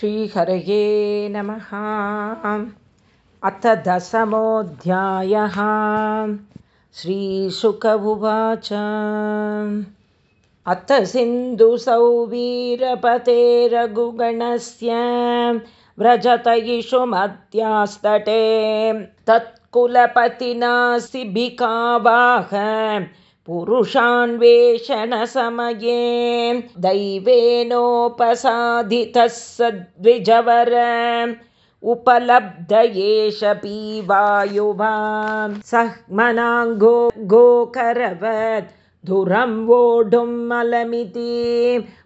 श्रीहरये नमः। अथ दशमोऽध्यायः। श्रीशुक उवाच अथ सिन्धुसौवीरपते रघुगणस्य व्रजतयिषुमत्यास्तटे तत्कुलपतिना शिबिकावाह पुरुषान्वेषणसमये दैवेनोपसाधितः सद्विजवर उपलब्ध एष पीवायुवान्। सहमनाङ्गो गोकरवत् धुरं वोढुम् अलमिति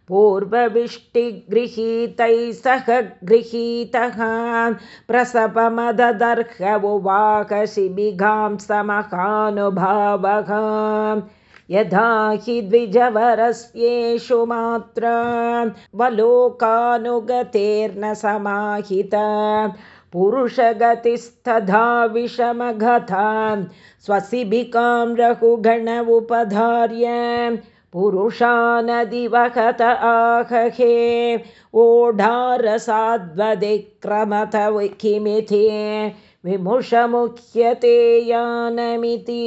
पूर्वविष्टिगृहीतैः सह गृहीतः प्रसपमददर्हवुवाकशिबिगां समहानुभावः यथा हि द्विजवरस्येषु मात्र वलोकानुगतेर्न समाहित। पुरुषगतिस्तथा विषमगता स्वशिबिकां रघुगण उपधार्य पुरुषानदिवहत आहहे ओढारसाद्वदिक्रमथ किमिति विमुषमुख्यते यानमिति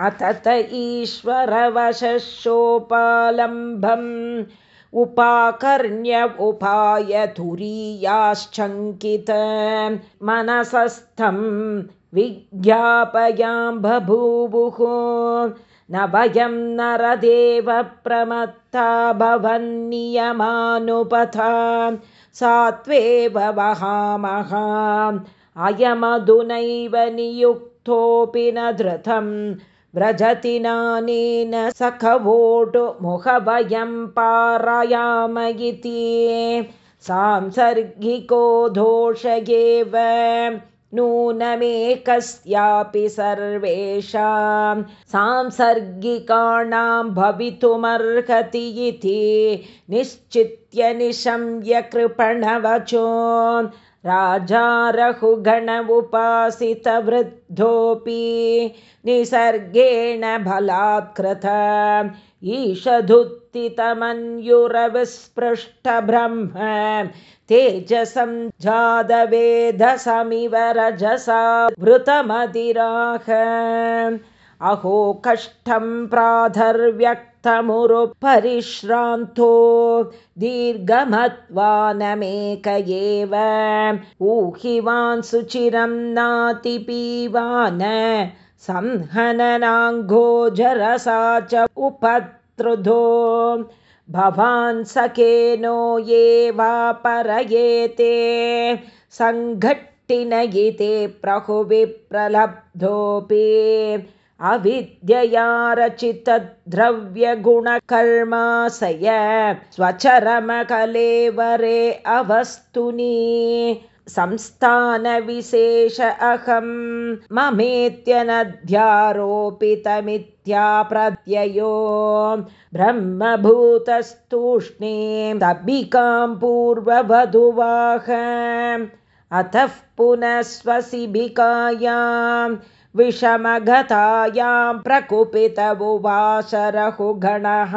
अतत ईश्वरवशोपालम्बम् उपाकर्ण्य उपाय तुरीयाश्चङ्कित मनसस्थं विज्ञापयां बभूवुः। न वयं नरदेव प्रमत्ता भवन्नियमानुपथा। सा त्वेव वहामः। अयमधुनैव नियुक्तोऽपि न धृतं व्रजति नानेन सखवोटुमुखभयं पारयाम इति। सांसर्गिको दोष एव नूनमेकस्यापि सर्वेषां सांसर्गिकाणां भवितुमर्हति इति। निश्चित्य निशम्य कृपणवचो राजा रघुगण उपासितवृद्धोऽपि निसर्गेण बलात्कृत। ईषधुत्थितमन्युरविस्पृष्टब्रह्म तेजसं जादवेदसमिव रजसा वृतमधिराह अहो कष्टं प्राधर्व्यक्तमुरुपरिश्रान्तो दीर्घमत्वानमेक एव ऊहिवान् सुचिरं नातिपीवान् संहननाङ्गोजरसा च उपतृधो भवान् सखेनो ये वा परयेते सङ्घट्टिनयिते प्रहुविप्रलब्धोऽपि अविद्यया रचितद्रव्यगुणकर्माशय स्वचरमकलेवरे अवस्तुनि। संस्थानविशेष अहं ममेत्यनध्यारोपितमित्याप्रत्ययो ब्रह्मभूतस्तूष्णीं तबिकां पूर्ववधुवाह। अतः पुनः स्वशिबिकायां विषमगतायां प्रकुपितवुवाशरहुगणः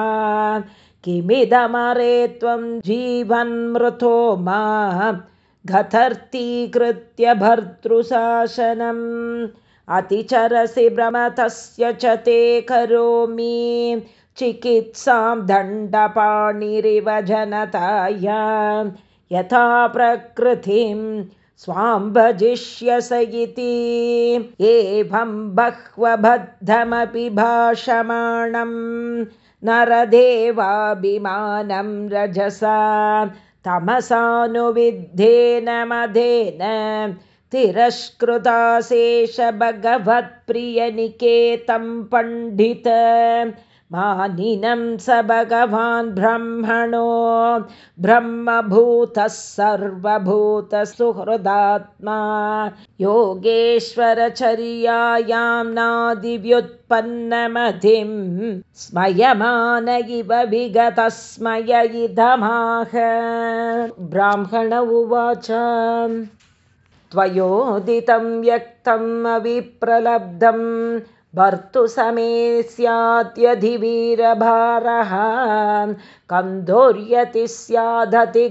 किमिदमरे त्वं जीवन्मृतो मा गतर्तीकृत्य भर्तृशासनम्। अतिचरसि भ्रमतस्य च ते करोमि। चिकित्सां दण्डपाणिरिव जनताया यथा प्रकृतिं स्वां भजिष्यस इति एवं बह्वबद्धमपि भाषमाणं। नरदेवाभिमानं रजसा। तमसानुविद्धेन मदेन तिरस्कृताशेषभगवत्प्रियनिकेतं पण्डित मानिनं स भगवान् ब्रह्मणो। ब्रह्मभूतः सर्वभूतसुहृदात्मा। योगेश्वरचर्यायां नादिव्युत्पन्नमतिं स्मयमान इव विगतस्मय इदमाह। ब्राह्मण उवाच त्वयोदितं व्यक्तम् अविप्रलब्धं भर्तुसमे स्यात्यधिवीरभारः कन्दोर्यति स्यादतिगम्यमध्वा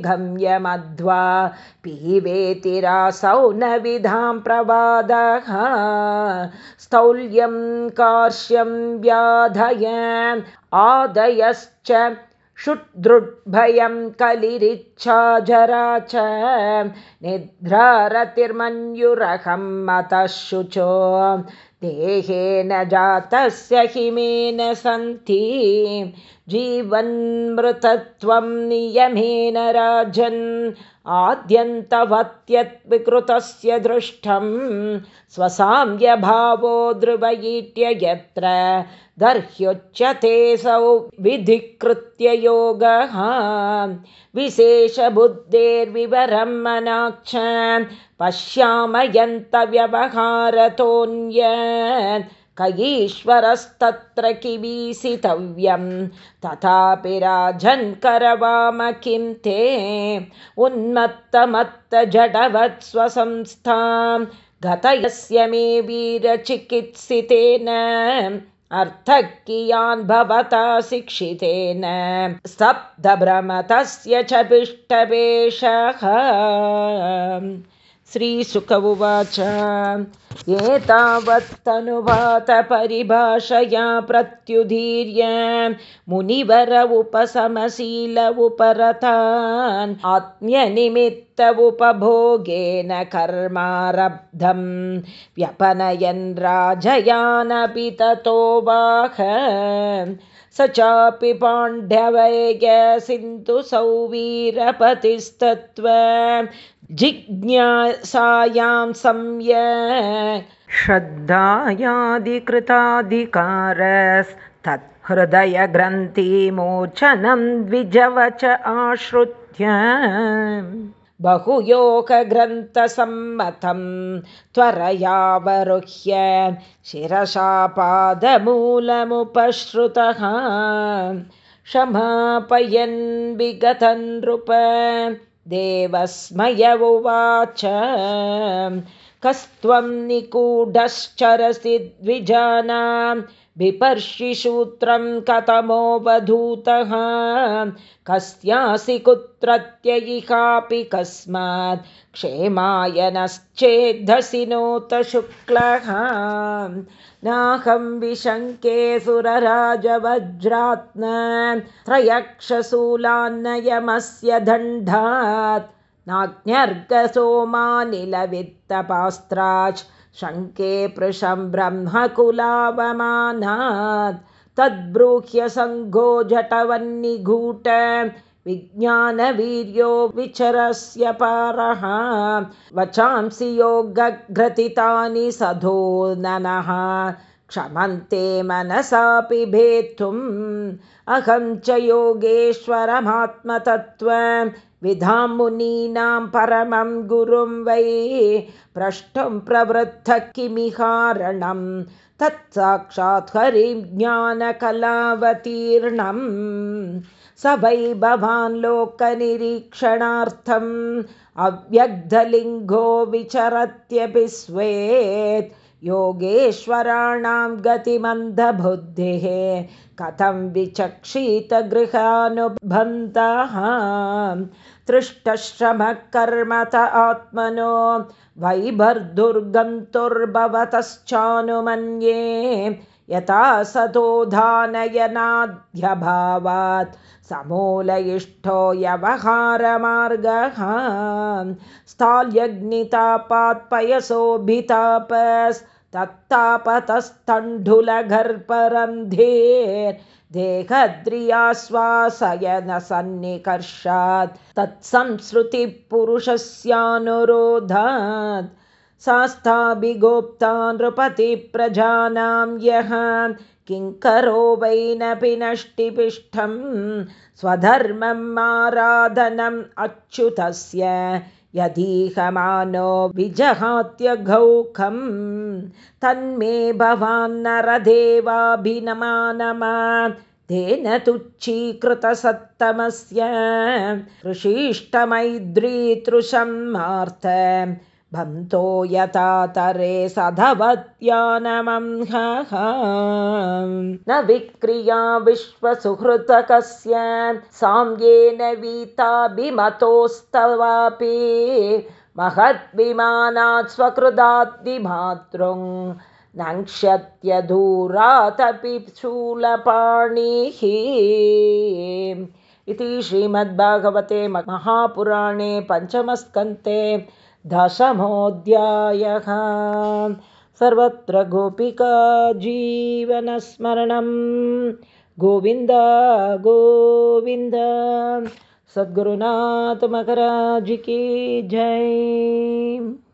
पीवेतिरासौ न विधां प्रवादः। स्थौल्यं कार्श्यं व्याधय आदयश्च शुद्दृड्भयं कलिरिच्छा च निद्रारतिर्मन्युरहं मतः शुचो देहेन जातस्य हिमेन सन्ति। जीवन्मृतत्वं नियमेन राजन्। आद्यन्तवत्यद्विकृतस्य दृष्टं स्वसाम्यभावो ध्रुवयिट्य यत्र दर्ह्युच्यते सौ विधिकृत्य योगः विशेषबुद्धेर्विवरं मनाक्ष पश्यामयन्तव्यवहारतोऽन्य कयीश्वरस्तत्र किवीसितव्यं तथापि राजन्करवाम किं ते। उन्मत्तमत्तजडवत्स्वसंस्थां गतयस्य मे वीरचिकित्सितेन अर्थः कियान् भवता शिक्षितेन। सप्तभ्रमतस्य च पिष्टवेषः श्रीसुक उवाच। एतावत्तनुवातपरिभाषया प्रत्युदीर्य। मुनिवर उपशमशील उपरतान् आत्म्यनिमित्त उपभोगेन कर्मारब्धं व्यपनयन् राजयानपि ततो वाह। स चापि पाण्ड्यवैग सिन्धुसौवीरपतिस्तत्त्व जिज्ञासायां सम्य श्रद्धायाधिकृताधिकारस्तत्हृदयग्रन्थिमोचनं द्विजवच आश्रित्य। बहुयोगग्रन्थसम्मतं त्वरयावरुह्य शिरसापादमूलमुपश्रुतः। क्षमापयन् विगतं नृप देवस्मय उवाच। कस्त्वं निकूढश्चरसि द्विजानां बिपर्षिसूत्रं कथमोऽवधूतः कस्यासि कुत्रत्ययिकापि कस्मात् क्षेमाय नश्चेद्धसि नोत शुक्लः। नाहं विशङ्के सुरराजवज्रात्न त्रयक्षशूलान्नयमस्य दण्डात्। नाज्ञर्गसोमानिलवित्तपास्त्राच् शङ्के पृशं ब्रह्मकुलावमानात् तद्ब्रूह्य सङ्घो जटवन्निघूट विज्ञानवीर्यो विचरस्य पारः। वचांसि योगग्रथितानि सधो ननः क्षमन्ते मनसापि भेत्तुम्। अहं च योगेश्वरमात्मतत्त्व। विधां मुनीनां परमं गुरुं वै। प्रष्टुं प्रवृत्तः किमिहारणं तत्साक्षात् हरिं ज्ञानकलावतीर्णं स वै भवान् लोकनिरीक्षणार्थम्। अव्यग्धलिङ्गो विचरत्यपि स्वेत् योगेश्वराणां गतिमन्दबुद्धिः कथं विचक्षितगृहानुभन्तः तृष्टश्रमः कर्मत आत्मनो वैभर्दुर्गन्तुर्भवतश्चानुमन्ये यथा सतोधानयनाध्यभावात् समूलयिष्ठो व्यवहारमार्गः देहद्रियाश्वासयन सन्निकर्षात् तत्संसृतिपुरुषस्यानुरोधात् शास्ताभिगोप्ता नृपतिप्रजानां यः किङ्करो वैनपि नष्टिपिष्ठं स्वधर्मम् आराधनम् अच्युतस्य यदीहमानो विजहात्यघौखं तन्मे भवान्नरदेवाभिनमानमा तेन तुच्छीकृतसत्तमस्य ऋषिष्टमैद्रीतृशं मार्थ भन्तो यथा तरे सधवत्यानमं न विक्रिया विश्वसुहृतकस्य साम्येन वीताभिमतोस्तवापि महद्विमानात् स्वकृदाद्विमातृं नङ्क्ष्यत्यधूरादपि शूलपाणिः। इति श्रीमद्भागवते महापुराणे पञ्चमस्कन्ते दशमोऽध्यायः। सर्वत्र गोपिका जीवनस्मरणं गोविन्द गोविन्द। सद्गुरुनाथमकराजिकी जय